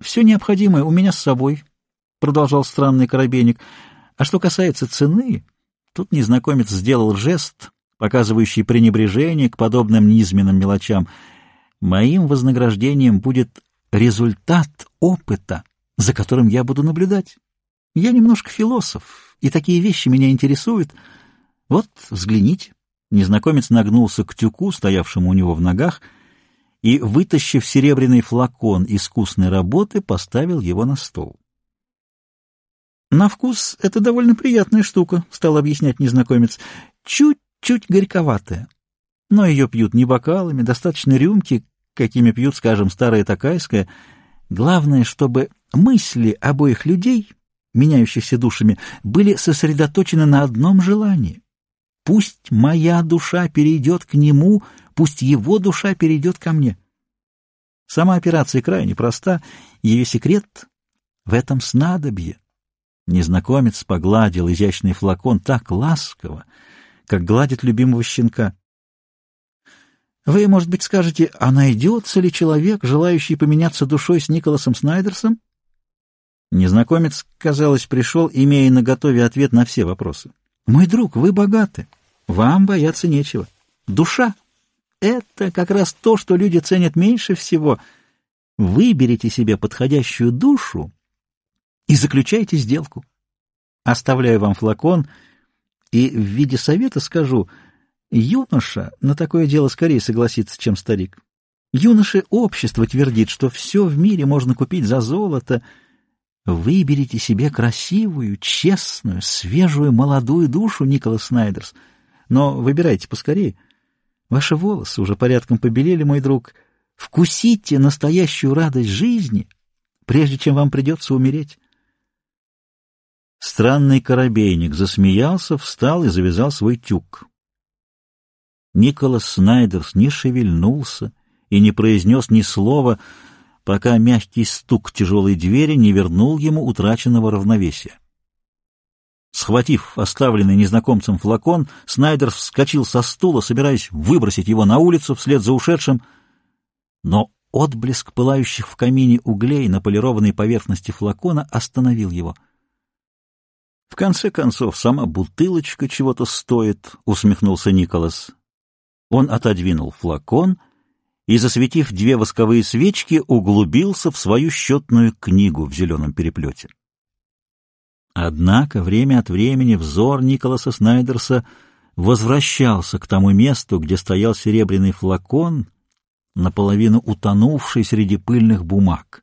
Все необходимое у меня с собой, — продолжал странный коробейник. А что касается цены, тут незнакомец сделал жест, показывающий пренебрежение к подобным низменным мелочам. Моим вознаграждением будет результат опыта, за которым я буду наблюдать. Я немножко философ, и такие вещи меня интересуют. Вот, взгляните. Незнакомец нагнулся к тюку, стоявшему у него в ногах, и, вытащив серебряный флакон искусной работы, поставил его на стол. «На вкус это довольно приятная штука», — стал объяснять незнакомец. «Чуть-чуть горьковатая. Но ее пьют не бокалами, достаточно рюмки, какими пьют, скажем, старая такайская. Главное, чтобы мысли обоих людей, меняющихся душами, были сосредоточены на одном желании. Пусть моя душа перейдет к нему, пусть его душа перейдет ко мне. Сама операция крайне проста, ее секрет в этом снадобье. Незнакомец погладил изящный флакон так ласково, как гладит любимого щенка. Вы, может быть, скажете, а найдется ли человек, желающий поменяться душой с Николасом Снайдерсом? Незнакомец, казалось, пришел, имея на готове ответ на все вопросы. «Мой друг, вы богаты. Вам бояться нечего. Душа — это как раз то, что люди ценят меньше всего. Выберите себе подходящую душу и заключайте сделку. Оставляю вам флакон и в виде совета скажу, юноша на такое дело скорее согласится, чем старик. Юноше общество твердит, что все в мире можно купить за золото. Выберите себе красивую, честную, свежую, молодую душу, Николас Снайдерс. Но выбирайте поскорее. Ваши волосы уже порядком побелели, мой друг. Вкусите настоящую радость жизни, прежде чем вам придется умереть. Странный корабейник засмеялся, встал и завязал свой тюк. Николас Снайдерс не шевельнулся и не произнес ни слова, пока мягкий стук тяжелой двери не вернул ему утраченного равновесия. Схватив оставленный незнакомцем флакон, Снайдер вскочил со стула, собираясь выбросить его на улицу вслед за ушедшим, но отблеск пылающих в камине углей на полированной поверхности флакона остановил его — в конце концов, сама бутылочка чего-то стоит, — усмехнулся Николас. Он отодвинул флакон и, засветив две восковые свечки, углубился в свою счетную книгу в зеленом переплете. Однако время от времени взор Николаса Снайдерса возвращался к тому месту, где стоял серебряный флакон, наполовину утонувший среди пыльных бумаг.